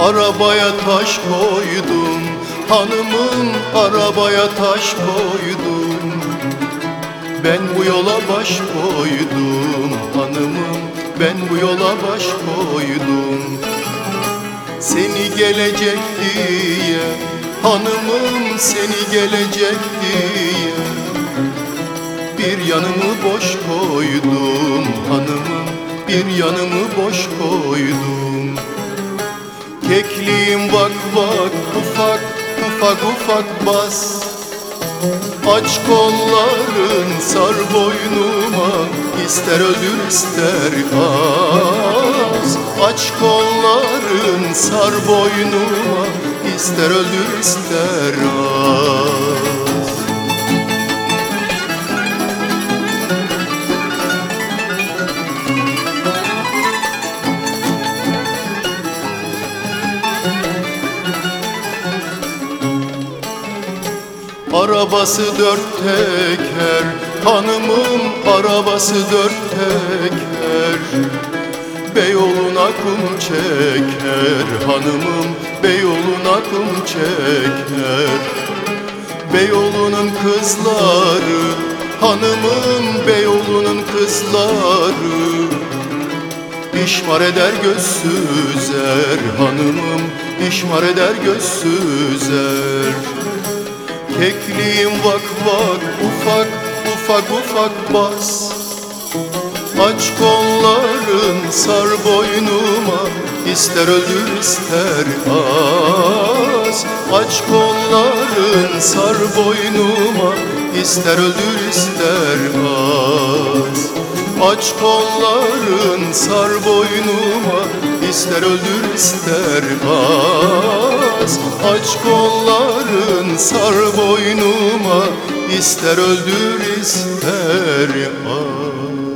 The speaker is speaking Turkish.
Arabaya taş koydum Hanımım arabaya taş koydum. Ben bu yola baş koydum Hanımım ben bu yola baş koydum. Seni gelecek diye Hanımım seni gelecek diye Bir yanımı boş koydum Hanımım bir yanımı boş koydum. Kekliğim vak vak ufak ufak ufak bas. Aç kolların sar boynuma ister öldür ister az Aç kolların sar boynuma ister öldür ister az. Arabası dört teker Hanımım arabası dört teker Beyoğlu'na kum çeker Hanımım Beyoğlu'na kum çeker. Beyoğlu'nun kızları Hanımım Beyoğlu'nun kızları. İşmar eder göz süzer Hanımım işmar eder göz süzer. Kekliğim vak vak ufak ufak ufak bas Aç kolların sar boynuma ister öldür ister az Aç kolların sar boynuma ister öldür ister az Aç kolların sar boynuma ister öldür ister az Aç kolların sar boynuma ister öldür ister az